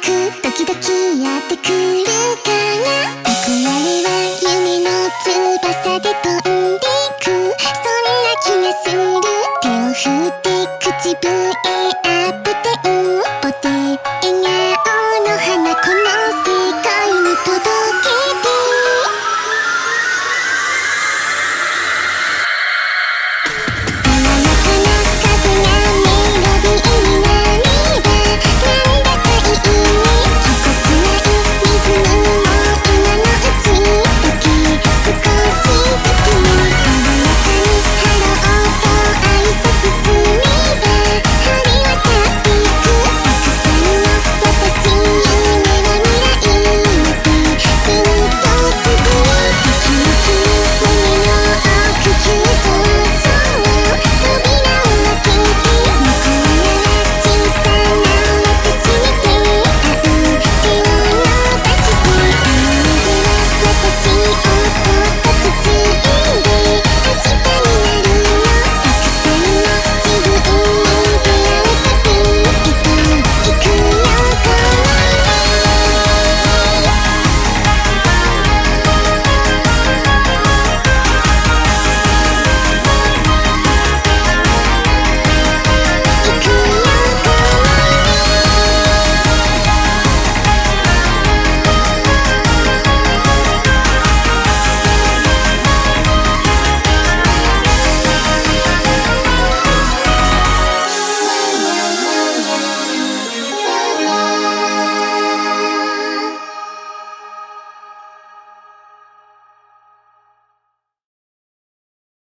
くドキやってくるから憧れは夢の翼で飛んでく。そんな気がする。手を振って口笛